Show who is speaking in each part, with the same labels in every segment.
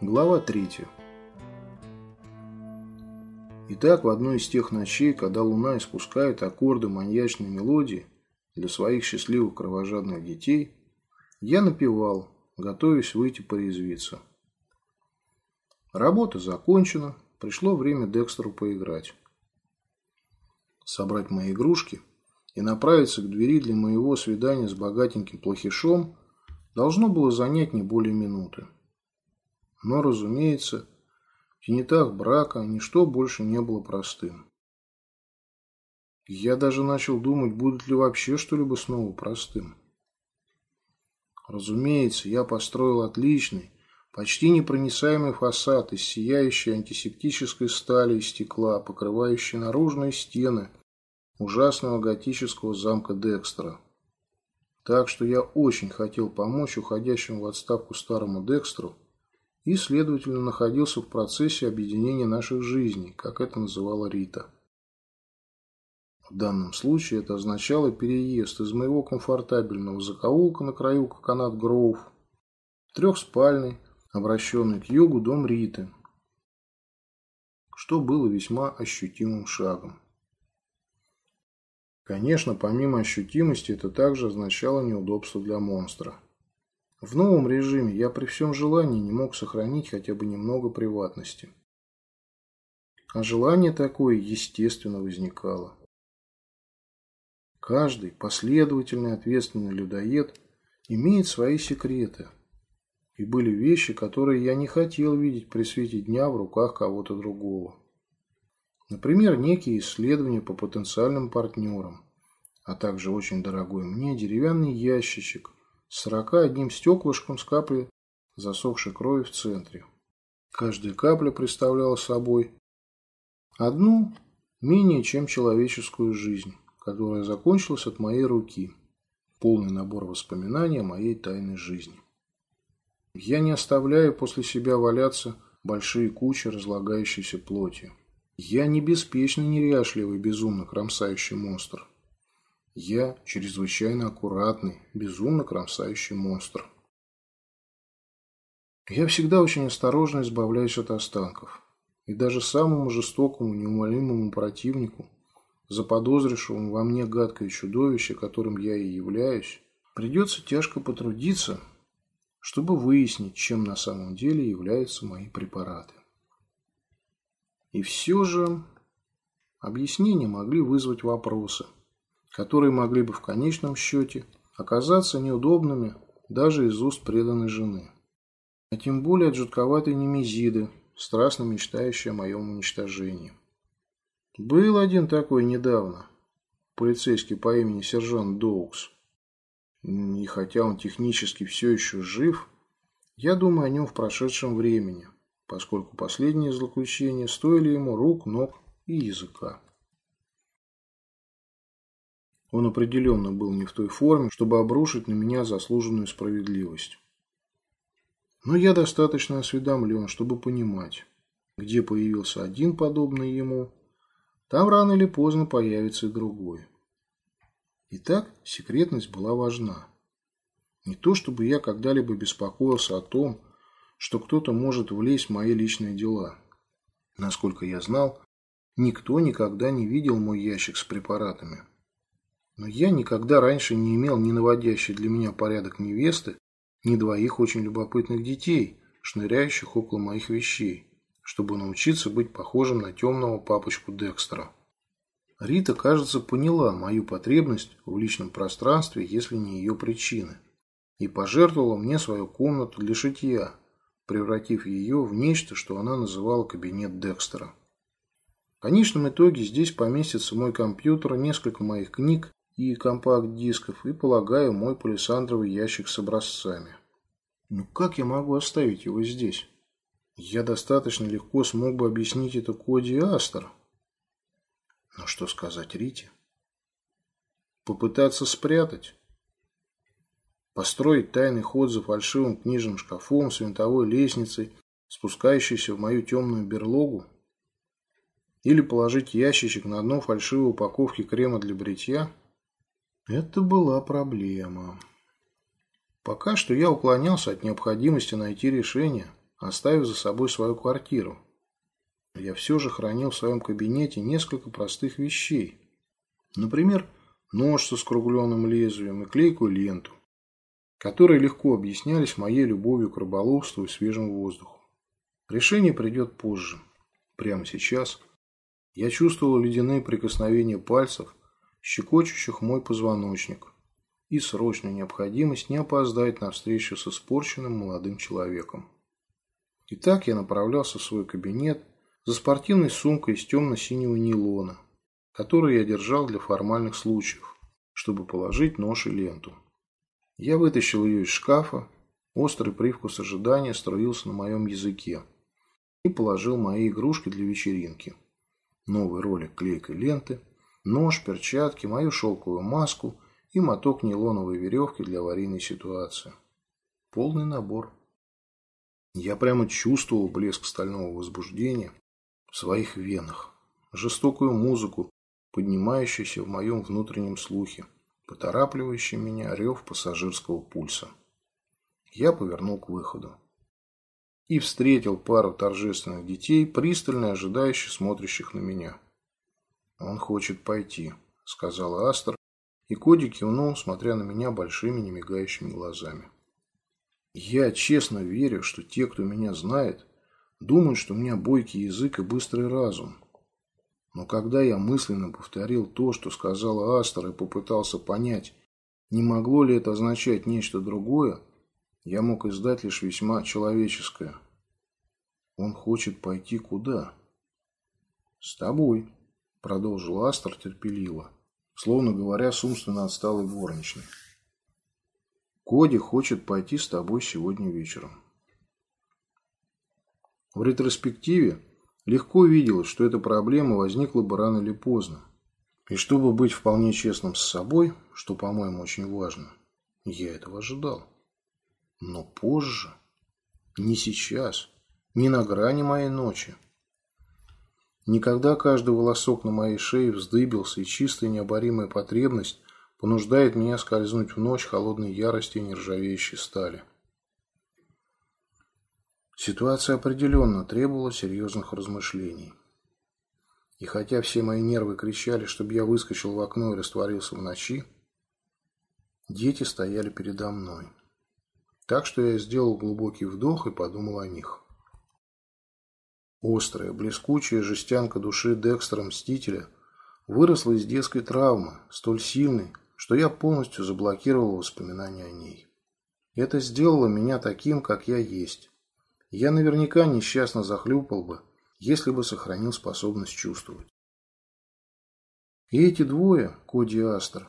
Speaker 1: Глава 3. Итак, в одной из тех ночей, когда луна испускает аккорды маньячной мелодии для своих счастливых кровожадных детей, я напевал, готовясь выйти порезвиться. Работа закончена, пришло время Декстеру поиграть. Собрать мои игрушки и направиться к двери для моего свидания с богатеньким плохишом должно было занять не более минуты. Но, разумеется, в тенетах брака ничто больше не было простым. Я даже начал думать, будет ли вообще что-либо снова простым. Разумеется, я построил отличный, почти непроницаемый фасад из сияющей антисептической стали и стекла, покрывающей наружные стены ужасного готического замка Декстера. Так что я очень хотел помочь уходящему в отставку старому Декстеру и, следовательно, находился в процессе объединения наших жизней, как это называла Рита. В данном случае это означало переезд из моего комфортабельного закоулка на краю Коконат Гроув в трехспальный, обращенный к югу дом Риты, что было весьма ощутимым шагом. Конечно, помимо ощутимости, это также означало неудобство для монстра. В новом режиме я при всем желании не мог сохранить хотя бы немного приватности. А желание такое, естественно, возникало. Каждый последовательный ответственный людоед имеет свои секреты. И были вещи, которые я не хотел видеть при свете дня в руках кого-то другого. Например, некие исследования по потенциальным партнерам, а также очень дорогой мне деревянный ящичек – с сорока одним стеклышком с каплей засохшей крови в центре. Каждая капля представляла собой одну менее чем человеческую жизнь, которая закончилась от моей руки. Полный набор воспоминаний о моей тайной жизни. Я не оставляю после себя валяться большие кучи разлагающейся плоти. Я не беспечный, неряшливый, безумно кромсающий монстр. Я чрезвычайно аккуратный, безумно кромсающий монстр. Я всегда очень осторожно избавляюсь от останков. И даже самому жестокому, неумолимому противнику, заподозрившему во мне гадкое чудовище, которым я и являюсь, придется тяжко потрудиться, чтобы выяснить, чем на самом деле являются мои препараты. И все же объяснения могли вызвать вопросы – которые могли бы в конечном счете оказаться неудобными даже из уст преданной жены. А тем более от жутковатой немезиды, страстно мечтающей о моем уничтожении. Был один такой недавно, полицейский по имени сержант Доукс. И хотя он технически все еще жив, я думаю о нем в прошедшем времени, поскольку последние злоключения стоили ему рук, ног и языка. Он определенно был не в той форме, чтобы обрушить на меня заслуженную справедливость. Но я достаточно осведомлен, чтобы понимать, где появился один подобный ему, там рано или поздно появится и другой. Итак, секретность была важна. Не то, чтобы я когда-либо беспокоился о том, что кто-то может влезть в мои личные дела. Насколько я знал, никто никогда не видел мой ящик с препаратами. Но я никогда раньше не имел ни наводящей для меня порядок невесты, ни двоих очень любопытных детей, шныряющих около моих вещей, чтобы научиться быть похожим на темного папочку Декстера. Рита, кажется, поняла мою потребность в личном пространстве, если не ее причины, и пожертвовала мне свою комнату для шитья, превратив ее в нечто, что она называла кабинет Декстера. В конечном итоге здесь поместится мой компьютер, несколько моих книг и компакт-дисков и, полагаю, мой палисандровый ящик с образцами. Ну как я могу оставить его здесь? Я достаточно легко смог бы объяснить это Коди и Астер. Но что сказать Рите? Попытаться спрятать? Построить тайный ход за фальшивым книжным шкафом с винтовой лестницей, спускающейся в мою темную берлогу? Или положить ящичек на дно фальшивой упаковки крема для бритья – это была проблема. Пока что я уклонялся от необходимости найти решение, оставив за собой свою квартиру. Я все же хранил в своем кабинете несколько простых вещей. Например, нож со скругленным лезвием и клейкую ленту, которые легко объяснялись моей любовью к рыболовству и свежему воздуху. Решение придет позже. Прямо сейчас я чувствовал ледяные прикосновения пальцев, щекочущих мой позвоночник, и срочную необходимость не опоздать на встречу с испорченным молодым человеком. Итак, я направлялся в свой кабинет за спортивной сумкой из темно-синего нейлона, которую я держал для формальных случаев, чтобы положить нож и ленту. Я вытащил ее из шкафа, острый привкус ожидания струился на моем языке и положил мои игрушки для вечеринки. Новый ролик клейкой ленты, нож, перчатки, мою шелковую маску и моток нейлоновой веревки для аварийной ситуации. Полный набор. Я прямо чувствовал блеск стального возбуждения в своих венах, жестокую музыку, поднимающуюся в моем внутреннем слухе, поторапливающий меня рев пассажирского пульса. Я повернул к выходу и встретил пару торжественных детей, пристально ожидающих смотрящих на меня. «Он хочет пойти», — сказала Астер, и Коди кивнул, смотря на меня большими немигающими глазами. «Я честно верю, что те, кто меня знает, Думают, что у меня бойкий язык и быстрый разум. Но когда я мысленно повторил то, что сказала Астер, и попытался понять, не могло ли это означать нечто другое, я мог издать лишь весьма человеческое. Он хочет пойти куда? С тобой, продолжил Астер терпеливо, словно говоря с умственно отсталой горничной. Коди хочет пойти с тобой сегодня вечером. В ретроспективе легко виделось, что эта проблема возникла бы рано или поздно. И чтобы быть вполне честным с собой, что, по-моему, очень важно, я этого ожидал. Но позже, не сейчас, не на грани моей ночи. Никогда каждый волосок на моей шее вздыбился, и чистая необоримая потребность понуждает меня скользнуть в ночь холодной ярости и нержавеющей стали. Ситуация определенно требовала серьезных размышлений. И хотя все мои нервы кричали, чтобы я выскочил в окно и растворился в ночи, дети стояли передо мной. Так что я сделал глубокий вдох и подумал о них. Острая, блескучая жестянка души Декстера Мстителя выросла из детской травмы, столь сильной, что я полностью заблокировал воспоминания о ней. Это сделало меня таким, как я есть я наверняка несчастно захлюпал бы, если бы сохранил способность чувствовать. И эти двое, Коди и Астер,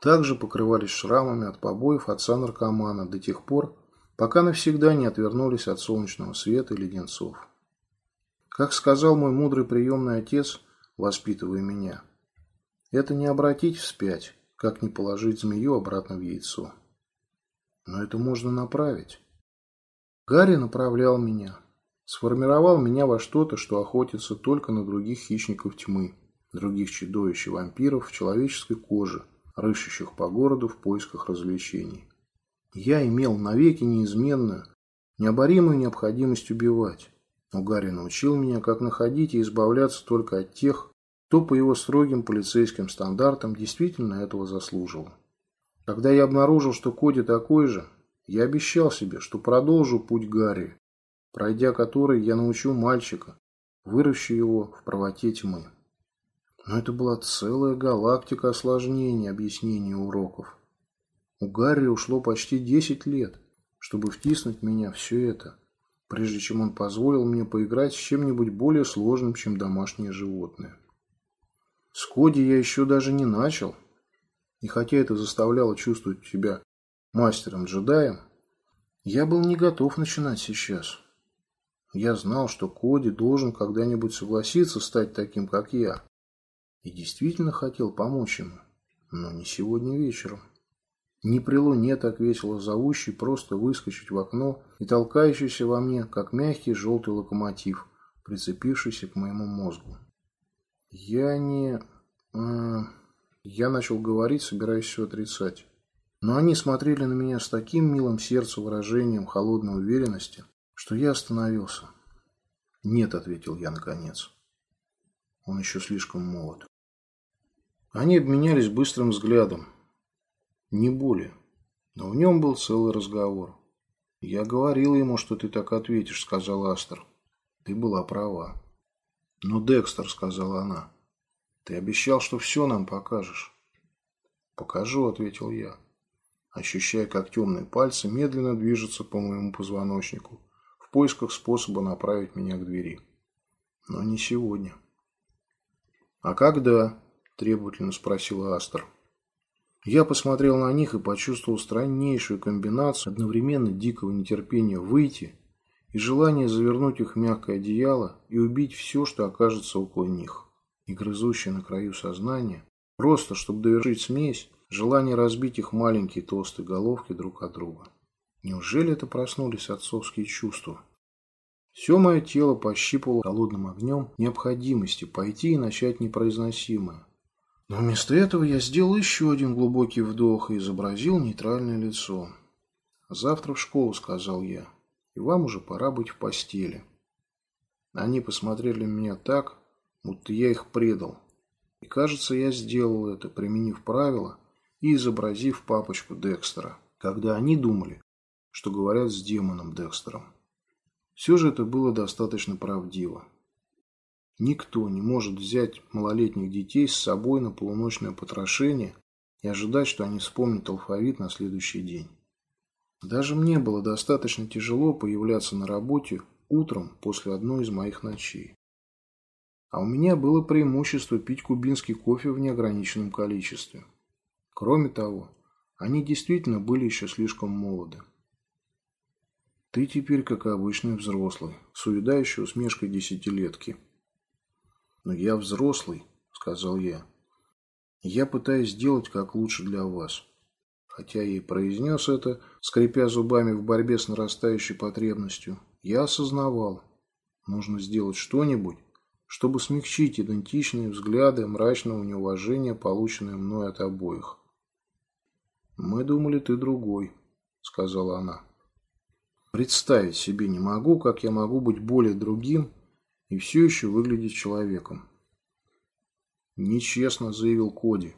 Speaker 1: также покрывались шрамами от побоев отца-наркомана до тех пор, пока навсегда не отвернулись от солнечного света и леденцов. Как сказал мой мудрый приемный отец, воспитывая меня, это не обратить вспять, как не положить змею обратно в яйцо. Но это можно направить. Гарри направлял меня. Сформировал меня во что-то, что охотится только на других хищников тьмы, других чудовищ и вампиров в человеческой коже, рыщущих по городу в поисках развлечений. Я имел навеки неизменную, необоримую необходимость убивать. Но Гарри научил меня, как находить и избавляться только от тех, кто по его строгим полицейским стандартам действительно этого заслуживал. Когда я обнаружил, что Коди такой же, я обещал себе, что продолжу путь Гарри, пройдя который я научу мальчика, выращу его в правоте тьмы. Но это была целая галактика осложнений объяснений уроков. У Гарри ушло почти 10 лет, чтобы втиснуть меня все это, прежде чем он позволил мне поиграть с чем-нибудь более сложным, чем домашнее животное. С Коди я еще даже не начал, и хотя это заставляло чувствовать себя мастером-джедаем, я был не готов начинать сейчас. Я знал, что Коди должен когда-нибудь согласиться стать таким, как я. И действительно хотел помочь ему, но не сегодня вечером. Не при луне так весело зовущий просто выскочить в окно и толкающийся во мне, как мягкий желтый локомотив, прицепившийся к моему мозгу. Я не... Э, я начал говорить, собираясь все отрицать. Но они смотрели на меня с таким милым сердцем выражением холодной уверенности, что я остановился. «Нет», — ответил я наконец. Он еще слишком молод. Они обменялись быстрым взглядом. Не более. Но в нем был целый разговор. «Я говорил ему, что ты так ответишь», — сказал Астер. «Ты была права». «Но, Декстер», — сказала она, — «ты обещал, что все нам покажешь». «Покажу», — ответил я, ощущая, как темные пальцы медленно движутся по моему позвоночнику в поисках способа направить меня к двери. Но не сегодня. «А когда?» – требовательно спросила Астер. Я посмотрел на них и почувствовал страннейшую комбинацию одновременно дикого нетерпения выйти и желания завернуть их в мягкое одеяло и убить все, что окажется около них. И грызущее на краю сознания, просто чтобы довершить смесь, желание разбить их маленькие толстые головки друг от друга. Неужели это проснулись отцовские чувства? Все мое тело пощипывало холодным огнем необходимости пойти и начать непроизносимое. Но вместо этого я сделал еще один глубокий вдох и изобразил нейтральное лицо. «Завтра в школу», — сказал я, — «и вам уже пора быть в постели». Они посмотрели на меня так, будто я их предал. И кажется, я сделал это, применив правила и изобразив папочку Декстера, когда они думали, что говорят с демоном Декстером. Все же это было достаточно правдиво. Никто не может взять малолетних детей с собой на полуночное потрошение и ожидать, что они вспомнят алфавит на следующий день. Даже мне было достаточно тяжело появляться на работе утром после одной из моих ночей. А у меня было преимущество пить кубинский кофе в неограниченном количестве. Кроме того, они действительно были еще слишком молоды. Ты теперь как обычный взрослый, с уедающей усмешкой десятилетки. Но я взрослый, сказал я. Я пытаюсь сделать как лучше для вас. Хотя я и произнес это, скрипя зубами в борьбе с нарастающей потребностью, я осознавал, нужно сделать что-нибудь, чтобы смягчить идентичные взгляды мрачного неуважения, полученные мной от обоих. «Мы думали, ты другой», — сказала она. Представить себе не могу, как я могу быть более другим и все еще выглядеть человеком. Нечестно, заявил Коди.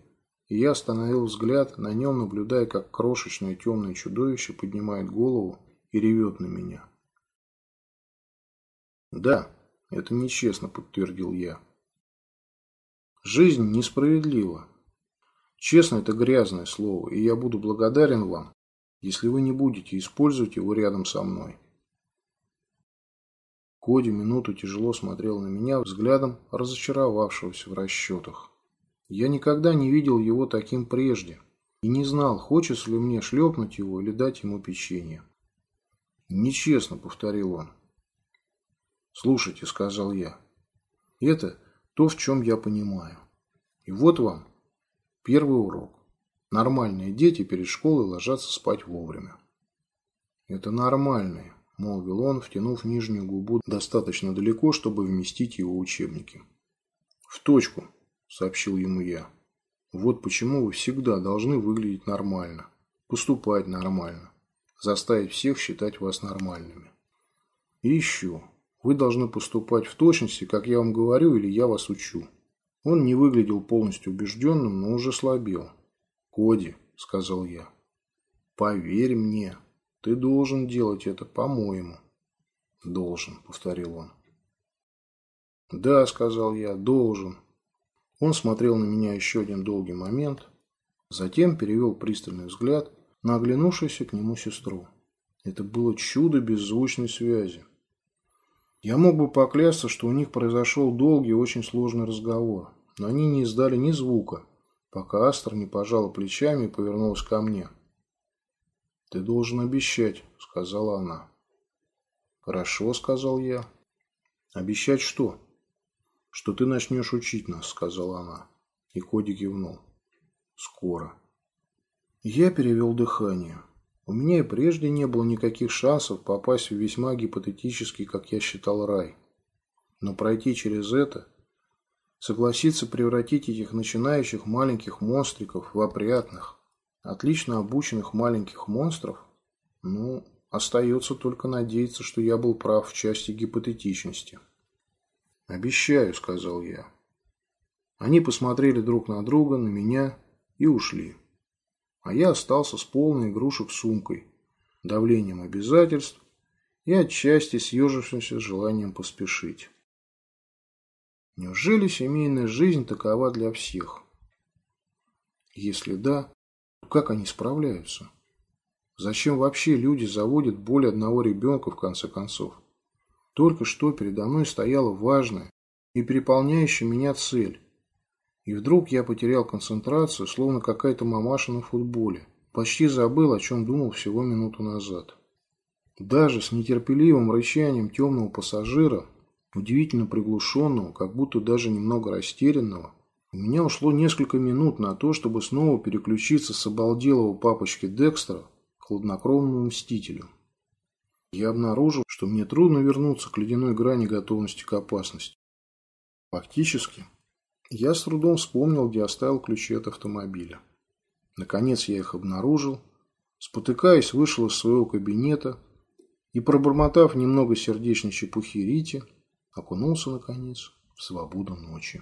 Speaker 1: И я остановил взгляд на нем, наблюдая, как крошечное темное чудовище поднимает голову и ревет на меня. Да, это нечестно, подтвердил я. Жизнь несправедлива. Честно – это грязное слово, и я буду благодарен вам, если вы не будете использовать его рядом со мной. Коди минуту тяжело смотрел на меня взглядом разочаровавшегося в расчетах. Я никогда не видел его таким прежде и не знал, хочется ли мне шлепнуть его или дать ему печенье. «Нечестно», — повторил он. «Слушайте», — сказал я, — «это то, в чем я понимаю. И вот вам первый урок. Нормальные дети перед школой ложатся спать вовремя. Это нормальные, молвил он, втянув нижнюю губу достаточно далеко, чтобы вместить его учебники. В точку, сообщил ему я. Вот почему вы всегда должны выглядеть нормально, поступать нормально, заставить всех считать вас нормальными. И еще, вы должны поступать в точности, как я вам говорю или я вас учу. Он не выглядел полностью убежденным, но уже слабел. «Коди», — сказал я, — «поверь мне, ты должен делать это по-моему». «Должен», — повторил он. «Да», — сказал я, — «должен». Он смотрел на меня еще один долгий момент, затем перевел пристальный взгляд на оглянувшуюся к нему сестру. Это было чудо беззвучной связи. Я мог бы поклясться, что у них произошел долгий и очень сложный разговор, но они не издали ни звука, пока Астра не пожала плечами и повернулась ко мне. «Ты должен обещать», — сказала она. «Хорошо», — сказал я. «Обещать что?» «Что ты начнешь учить нас», — сказала она. И Коди кивнул. «Скоро». Я перевел дыхание. У меня и прежде не было никаких шансов попасть в весьма гипотетический, как я считал, рай. Но пройти через это согласиться превратить этих начинающих маленьких монстриков в опрятных, отлично обученных маленьких монстров? Ну, Остается только надеяться, что я был прав в части гипотетичности. «Обещаю», — сказал я. Они посмотрели друг на друга, на меня и ушли. А я остался с полной игрушек сумкой, давлением обязательств и отчасти съежившимся желанием поспешить. Неужели семейная жизнь такова для всех? Если да, как они справляются? Зачем вообще люди заводят более одного ребенка в конце концов? Только что передо мной стояла важная и переполняющая меня цель. И вдруг я потерял концентрацию, словно какая-то мамаша на футболе. Почти забыл, о чем думал всего минуту назад. Даже с нетерпеливым рычанием темного пассажира, удивительно приглушенного, как будто даже немного растерянного, у меня ушло несколько минут на то, чтобы снова переключиться с обалделого папочки Декстера хладнокровному мстителю. Я обнаружил, что мне трудно вернуться к ледяной грани готовности к опасности. Фактически, я с трудом вспомнил, где оставил ключи от автомобиля. Наконец я их обнаружил, спотыкаясь, вышел из своего кабинета и, пробормотав немного сердечной чепухи Рите, окунулся, наконец, в свободу ночи.